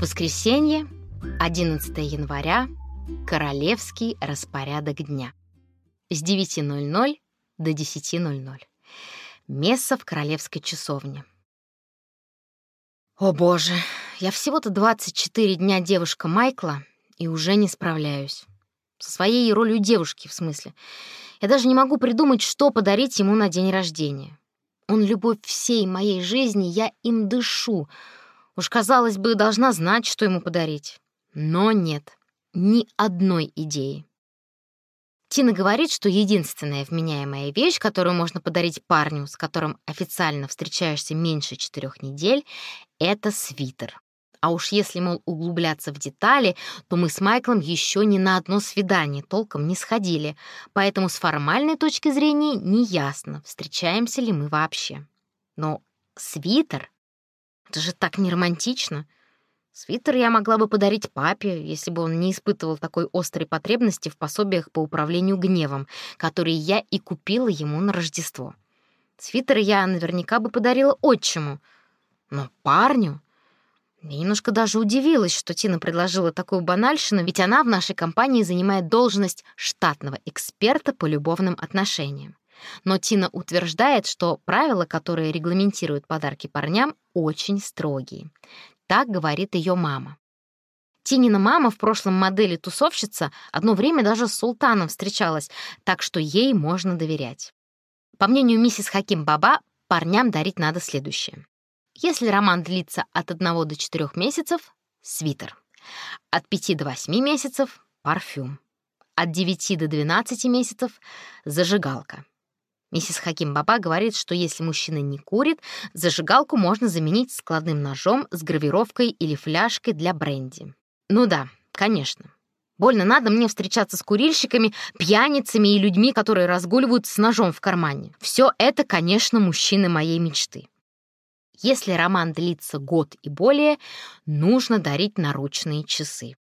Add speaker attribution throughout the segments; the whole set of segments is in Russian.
Speaker 1: Воскресенье, 11 января, королевский распорядок дня. С 9.00 до 10.00. Месса в королевской часовне. О боже, я всего-то 24 дня девушка Майкла и уже не справляюсь. Со своей ролью девушки, в смысле. Я даже не могу придумать, что подарить ему на день рождения. Он любовь всей моей жизни, я им дышу. Уж, казалось бы, должна знать, что ему подарить. Но нет, ни одной идеи. Тина говорит, что единственная вменяемая вещь, которую можно подарить парню, с которым официально встречаешься меньше четырех недель, это свитер. А уж если, мол, углубляться в детали, то мы с Майклом еще ни на одно свидание толком не сходили, поэтому с формальной точки зрения неясно, встречаемся ли мы вообще. Но свитер? Это же так не романтично. Свитер я могла бы подарить папе, если бы он не испытывал такой острой потребности в пособиях по управлению гневом, которые я и купила ему на Рождество. Свитер я наверняка бы подарила отчиму, но парню я немножко даже удивилась, что Тина предложила такую банальщину, ведь она в нашей компании занимает должность штатного эксперта по любовным отношениям. Но Тина утверждает, что правила, которые регламентируют подарки парням, очень строгие. Так говорит ее мама. Тинина мама в прошлом модели тусовщица одно время даже с султаном встречалась, так что ей можно доверять. По мнению миссис Хаким Баба, парням дарить надо следующее. Если роман длится от 1 до 4 месяцев — свитер. От 5 до 8 месяцев — парфюм. От 9 до 12 месяцев — зажигалка. Миссис Хаким Баба говорит, что если мужчина не курит, зажигалку можно заменить складным ножом с гравировкой или фляжкой для бренди. Ну да, конечно. Больно надо мне встречаться с курильщиками, пьяницами и людьми, которые разгуливают с ножом в кармане. Все это, конечно, мужчины моей мечты. Если роман длится год и более, нужно дарить наручные часы.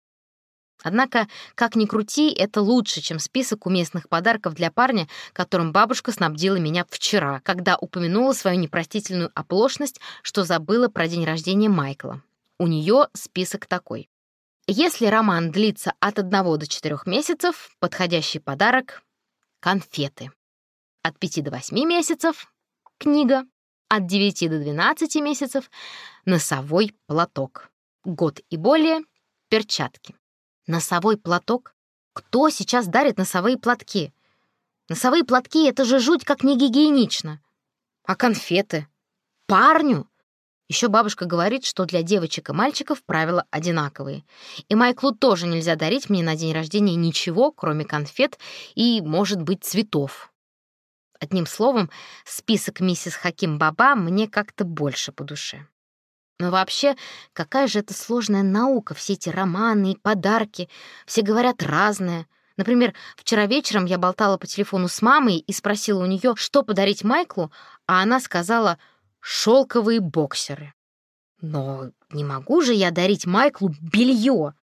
Speaker 1: Однако, как ни крути, это лучше, чем список уместных подарков для парня, которым бабушка снабдила меня вчера, когда упомянула свою непростительную оплошность, что забыла про день рождения Майкла. У нее список такой. Если роман длится от 1 до 4 месяцев, подходящий подарок — конфеты. От 5 до 8 месяцев — книга от 9 до 12 месяцев — носовой платок. Год и более — перчатки. Носовой платок? Кто сейчас дарит носовые платки? Носовые платки — это же жуть как не гигиенично. А конфеты? Парню? Еще бабушка говорит, что для девочек и мальчиков правила одинаковые. И Майклу тоже нельзя дарить мне на день рождения ничего, кроме конфет и, может быть, цветов. Одним словом, список миссис Хаким Баба мне как-то больше по душе. Но вообще, какая же это сложная наука, все эти романы и подарки. Все говорят разное. Например, вчера вечером я болтала по телефону с мамой и спросила у нее, что подарить Майклу, а она сказала «шелковые боксеры». Но не могу же я дарить Майклу белье.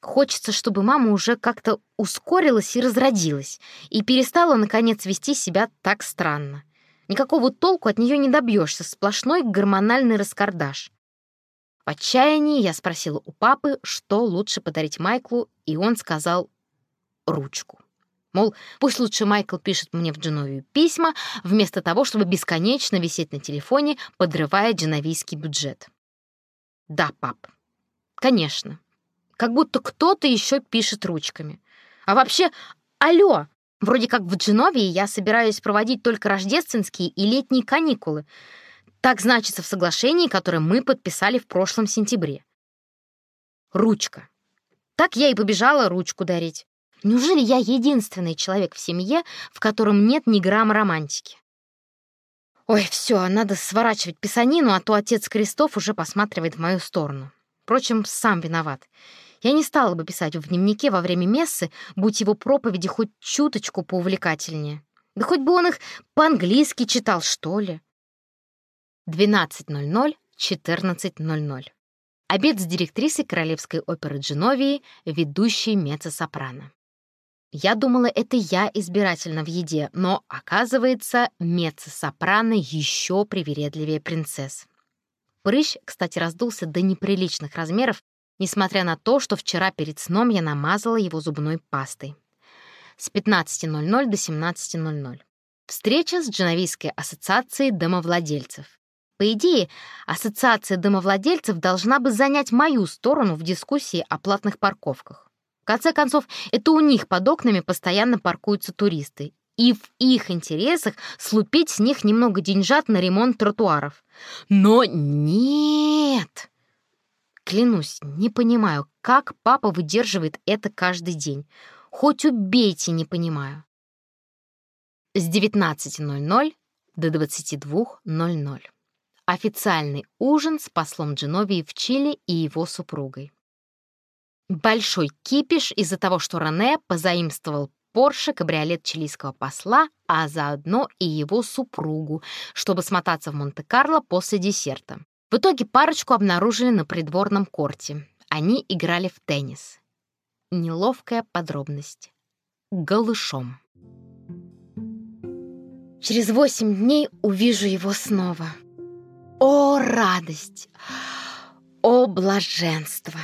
Speaker 1: Хочется, чтобы мама уже как-то ускорилась и разродилась, и перестала, наконец, вести себя так странно. Никакого толку от нее не добьешься, сплошной гормональный раскардаш. В отчаянии я спросила у папы, что лучше подарить Майклу, и он сказал ручку. Мол, пусть лучше Майкл пишет мне в Дженовию письма, вместо того, чтобы бесконечно висеть на телефоне, подрывая дженовийский бюджет. Да, пап, конечно, как будто кто-то еще пишет ручками. А вообще, алло, вроде как в Дженовии я собираюсь проводить только рождественские и летние каникулы. Так значится в соглашении, которое мы подписали в прошлом сентябре. Ручка. Так я и побежала ручку дарить. Неужели я единственный человек в семье, в котором нет ни грамма романтики? Ой, все, надо сворачивать писанину, а то отец Крестов уже посматривает в мою сторону. Впрочем, сам виноват. Я не стала бы писать в дневнике во время мессы, будь его проповеди хоть чуточку поувлекательнее. Да хоть бы он их по-английски читал, что ли. 12.00, 14.00. Обед с директрисой Королевской оперы Дженовии, ведущей меццо-сопрано. Я думала, это я избирательна в еде, но, оказывается, меццо-сопрано еще привередливее принцесс. Прыщ, кстати, раздулся до неприличных размеров несмотря на то, что вчера перед сном я намазала его зубной пастой. С 15.00 до 17.00. Встреча с Дженовийской ассоциацией домовладельцев. По идее, ассоциация домовладельцев должна бы занять мою сторону в дискуссии о платных парковках. В конце концов, это у них под окнами постоянно паркуются туристы, и в их интересах слупить с них немного деньжат на ремонт тротуаров. Но нет! Клянусь, не понимаю, как папа выдерживает это каждый день. Хоть убейте, не понимаю. С 19.00 до 22.00. Официальный ужин с послом Дженовии в Чили и его супругой. Большой кипиш из-за того, что Рене позаимствовал Порше кабриолет чилийского посла, а заодно и его супругу, чтобы смотаться в Монте-Карло после десерта. В итоге парочку обнаружили на придворном корте. Они играли в теннис. Неловкая подробность. Голышом. Через восемь дней увижу его снова. О, радость! О, блаженство!